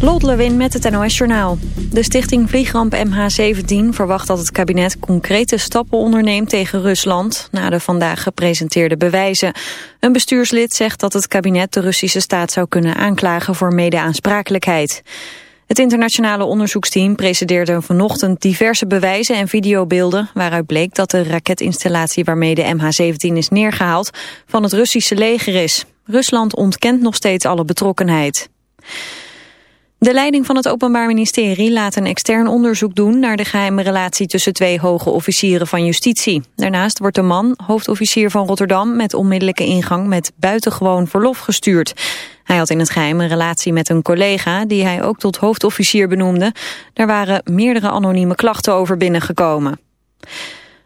Lot Lewin met het NOS Journaal. De stichting Vliegramp MH17 verwacht dat het kabinet concrete stappen onderneemt tegen Rusland... na de vandaag gepresenteerde bewijzen. Een bestuurslid zegt dat het kabinet de Russische staat zou kunnen aanklagen voor mede-aansprakelijkheid. Het internationale onderzoeksteam presenteerde vanochtend diverse bewijzen en videobeelden... waaruit bleek dat de raketinstallatie waarmee de MH17 is neergehaald van het Russische leger is. Rusland ontkent nog steeds alle betrokkenheid. De leiding van het Openbaar Ministerie laat een extern onderzoek doen naar de geheime relatie tussen twee hoge officieren van justitie. Daarnaast wordt de man, hoofdofficier van Rotterdam, met onmiddellijke ingang met buitengewoon verlof gestuurd. Hij had in het geheim een relatie met een collega die hij ook tot hoofdofficier benoemde. Daar waren meerdere anonieme klachten over binnengekomen.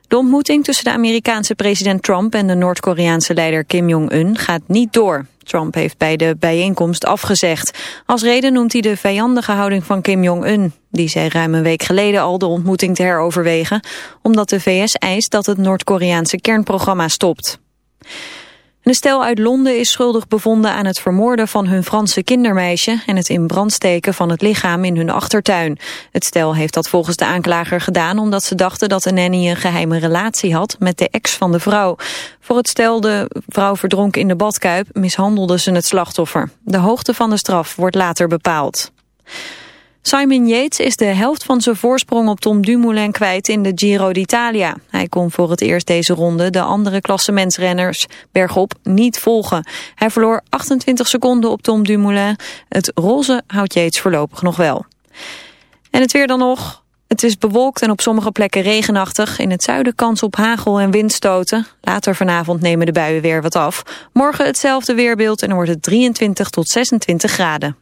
De ontmoeting tussen de Amerikaanse president Trump en de Noord-Koreaanse leider Kim Jong-un gaat niet door. Trump heeft bij de bijeenkomst afgezegd. Als reden noemt hij de vijandige houding van Kim Jong-un. Die zei ruim een week geleden al de ontmoeting te heroverwegen... omdat de VS eist dat het Noord-Koreaanse kernprogramma stopt. Een stel uit Londen is schuldig bevonden aan het vermoorden van hun Franse kindermeisje en het in brand steken van het lichaam in hun achtertuin. Het stel heeft dat volgens de aanklager gedaan omdat ze dachten dat de nanny een geheime relatie had met de ex van de vrouw. Voor het stel de vrouw verdronk in de badkuip mishandelde ze het slachtoffer. De hoogte van de straf wordt later bepaald. Simon Yates is de helft van zijn voorsprong op Tom Dumoulin kwijt in de Giro d'Italia. Hij kon voor het eerst deze ronde de andere klassementsrenners bergop niet volgen. Hij verloor 28 seconden op Tom Dumoulin. Het roze houdt Yates voorlopig nog wel. En het weer dan nog. Het is bewolkt en op sommige plekken regenachtig. In het zuiden kans op hagel en windstoten. Later vanavond nemen de buien weer wat af. Morgen hetzelfde weerbeeld en wordt het 23 tot 26 graden.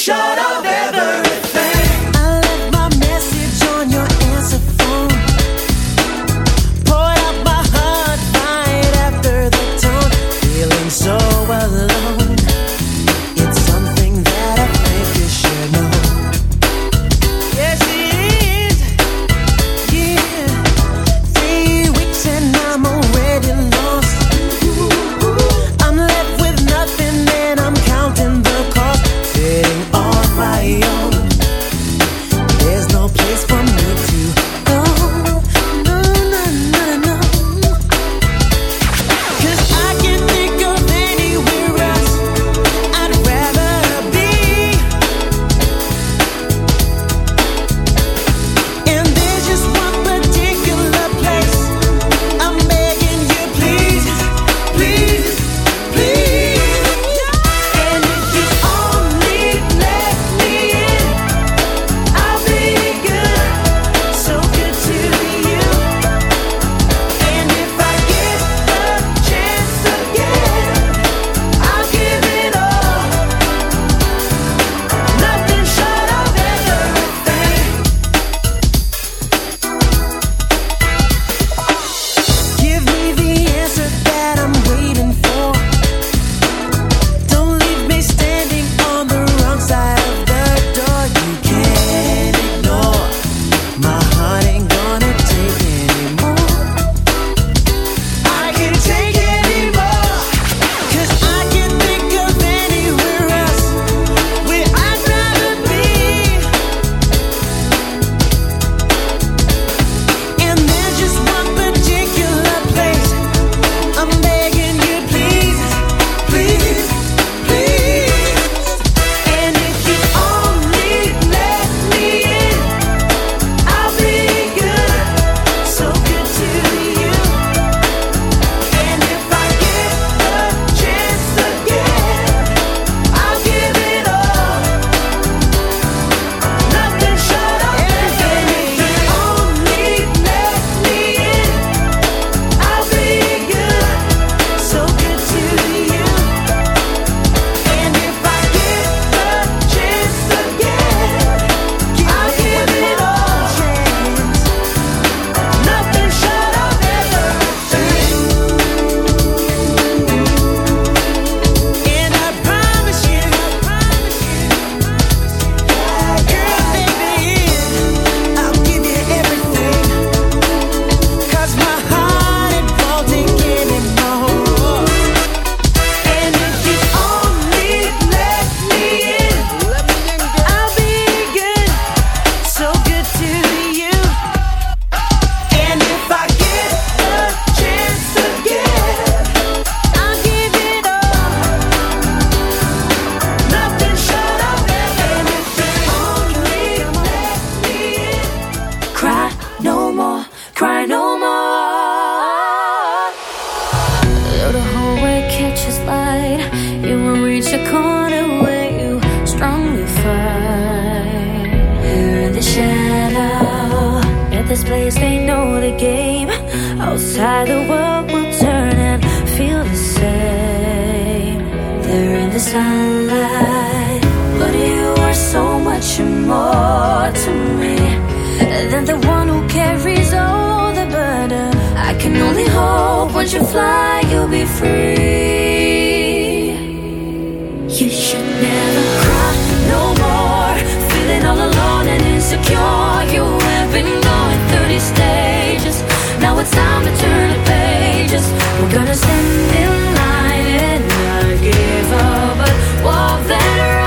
shut up. But you are so much more to me than the one who carries all the burden. I can only hope once you fly, you'll be free. You should never cry no more, feeling all alone and insecure. You have been going through stages. Now it's time to turn the pages. We're gonna stand in line and not give up, walk road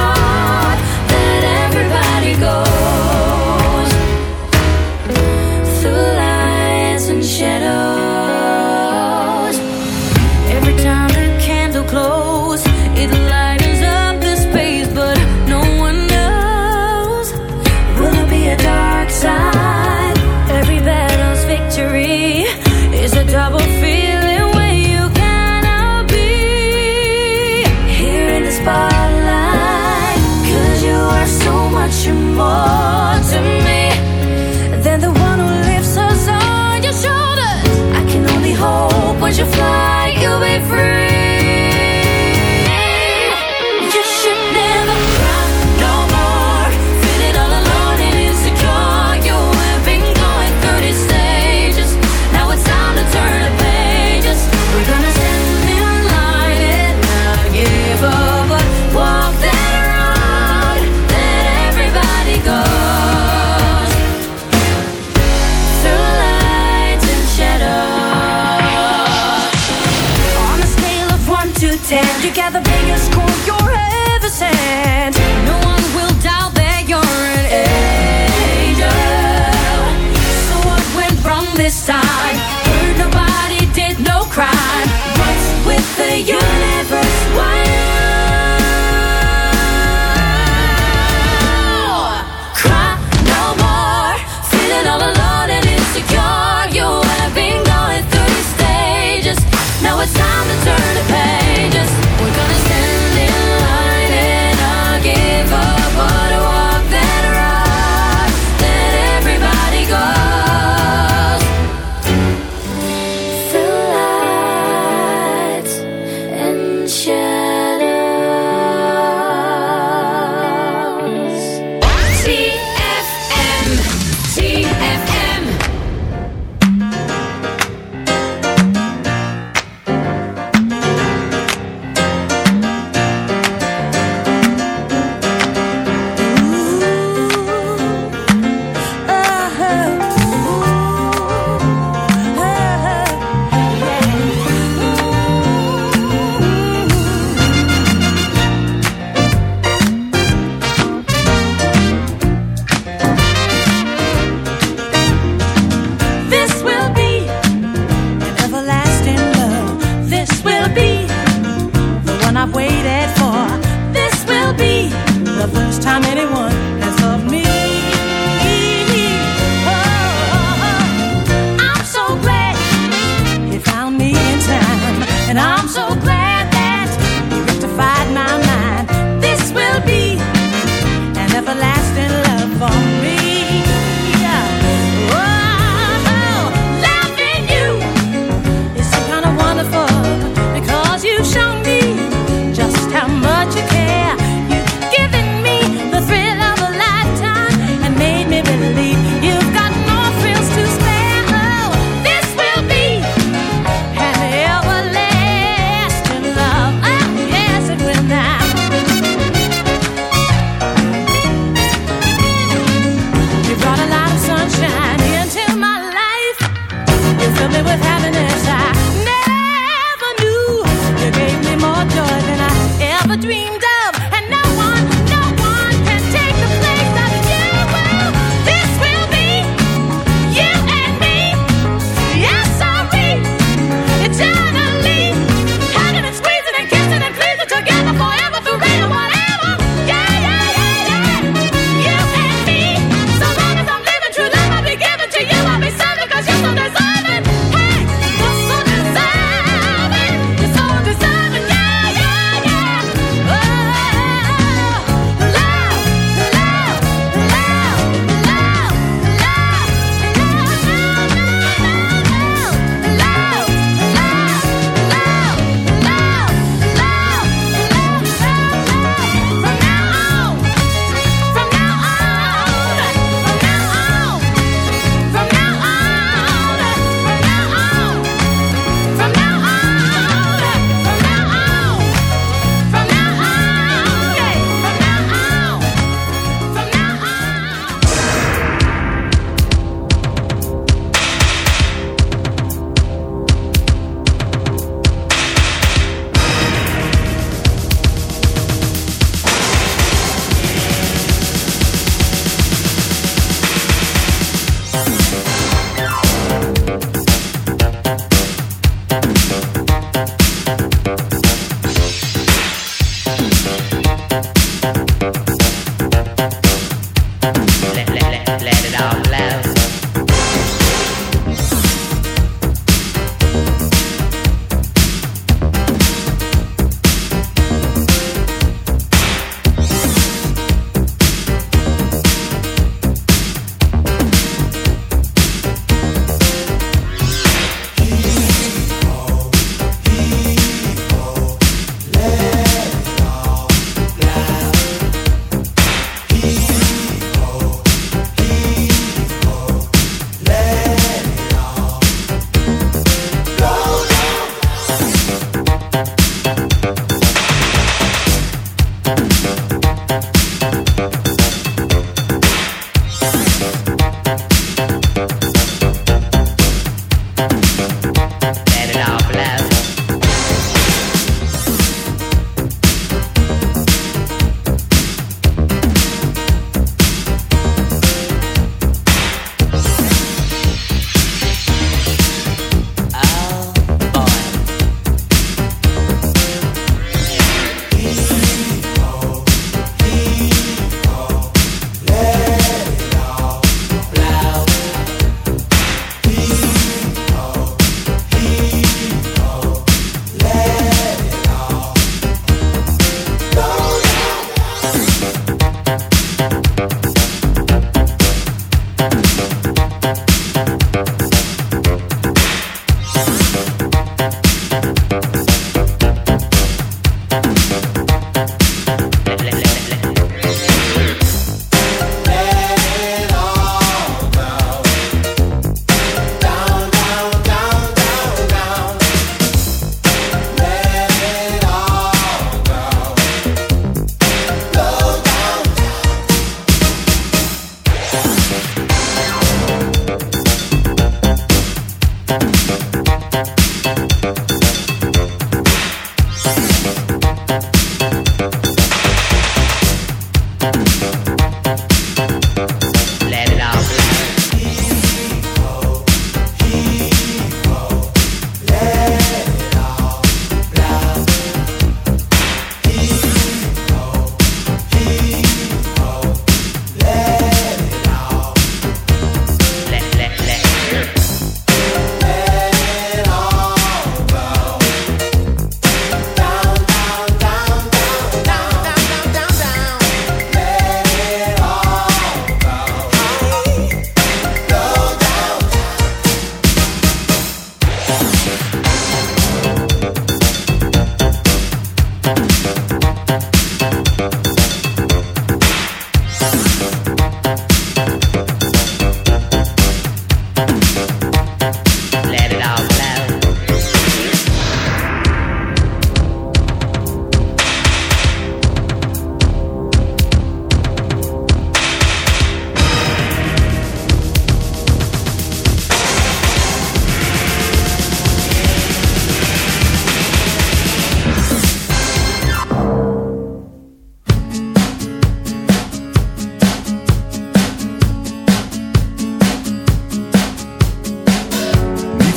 this time.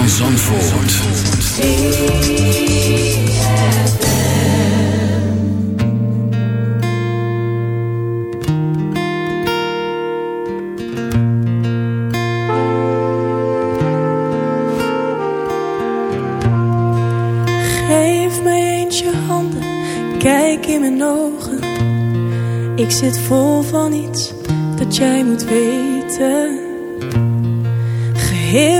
Van Zandvoort. Geef mij eens je handen, kijk in mijn ogen. Ik zit vol van iets dat jij moet weten. Geheel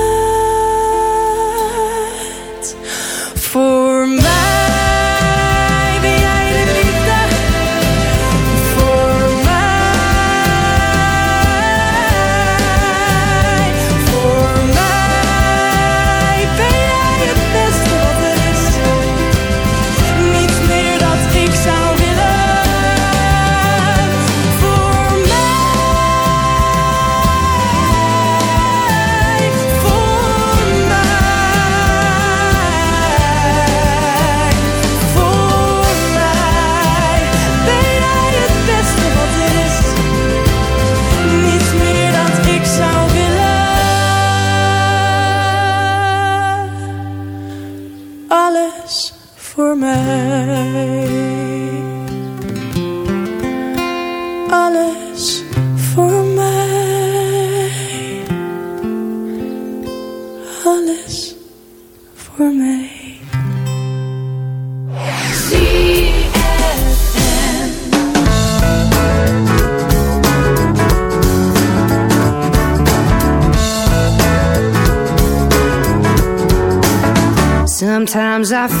Sometimes I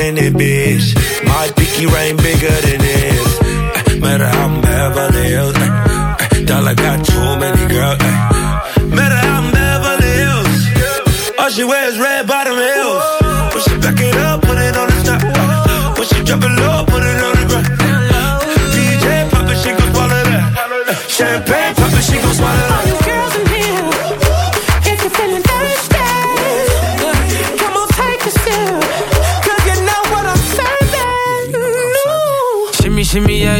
In it, bitch. My pinky ring bigger than this. Eh, Matter how I'm Beverly Hills. eh, eh, Dollar got too many girls. eh. Matter how I'm Beverly Hills. All she wears red bottom heels. When she back it up, put it on the top. When she drop it low, put it on the ground. DJ pop it, she gon' swallow that. Champagne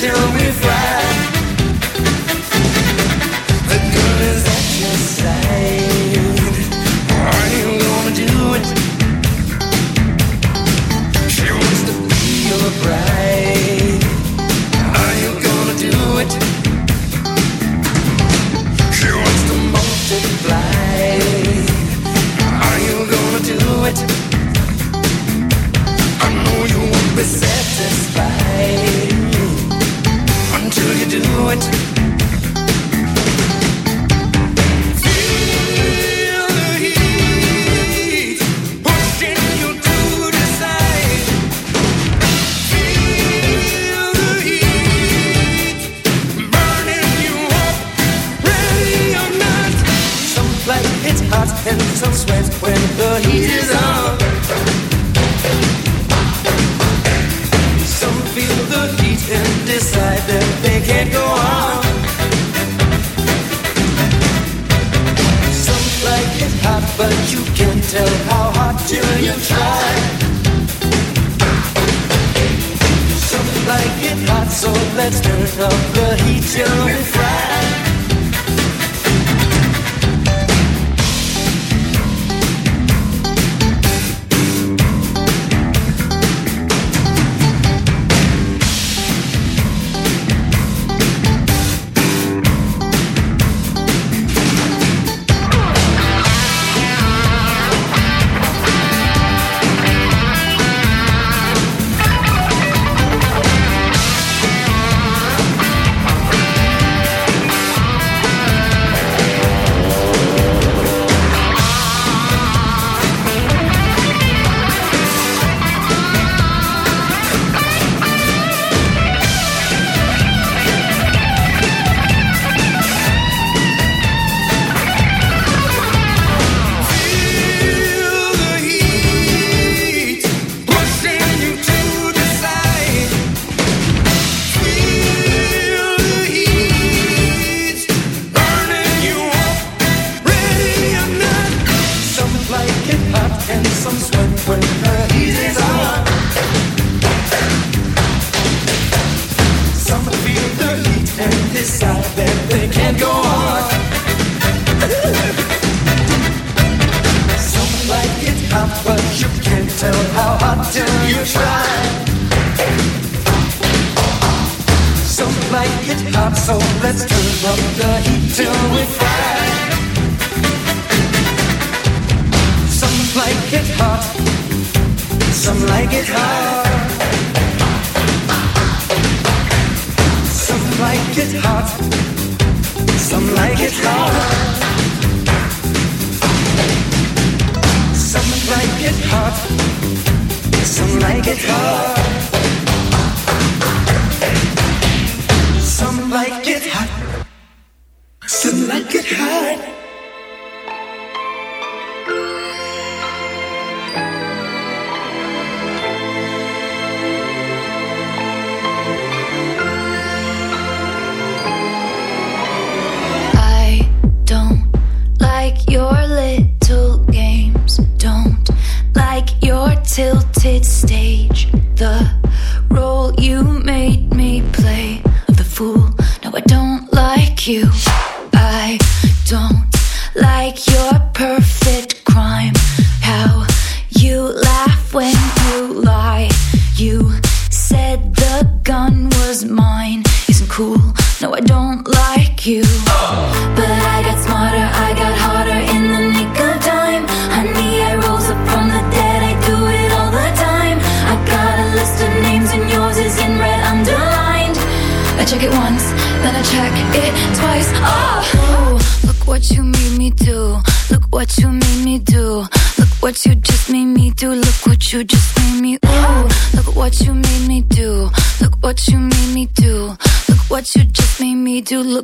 zero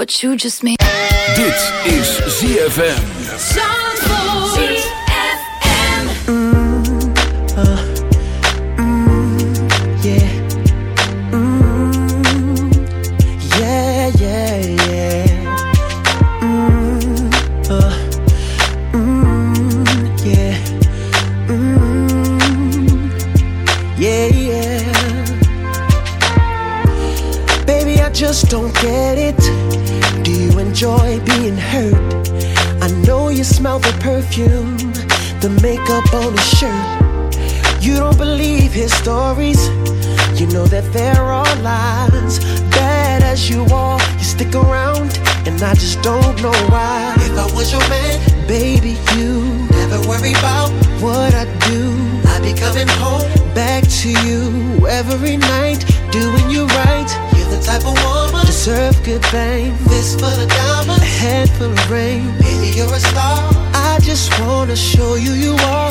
What you just made. Dit is ZFM. Yeah. You are, you stick around, and I just don't know why. If I was your man, baby, you never worry about what I do. I'd be coming home back to you every night, doing you right. You're the type of woman deserve good fame. This for the diamonds, a head full of rain. Baby, you're a star. I just wanna show you you are.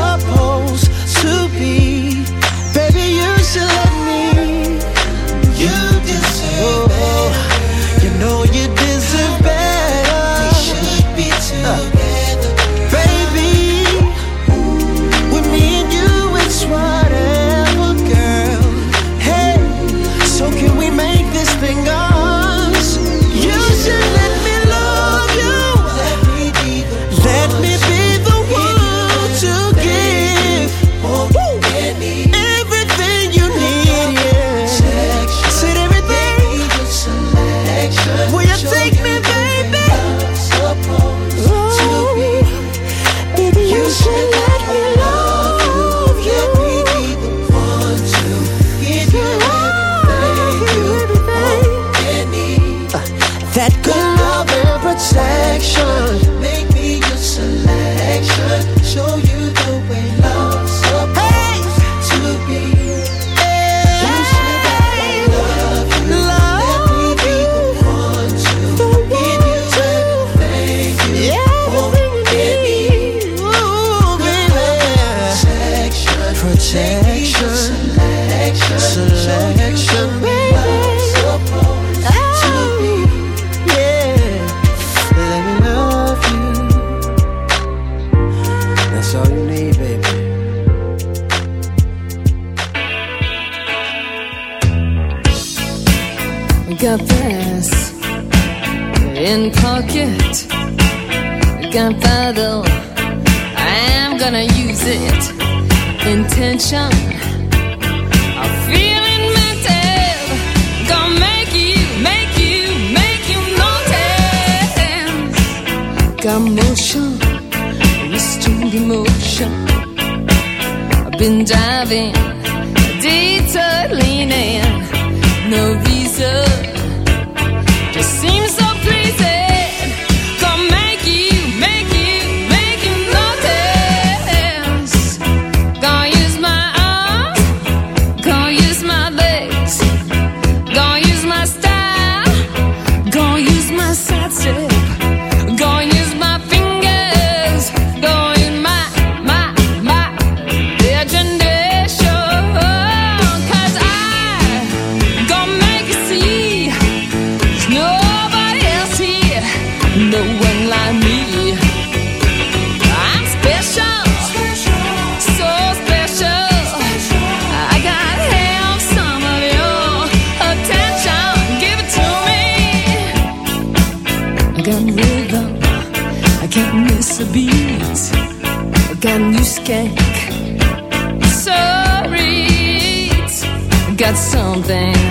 got motion, restrained emotion. I've been diving, detour leaning, no reason. something.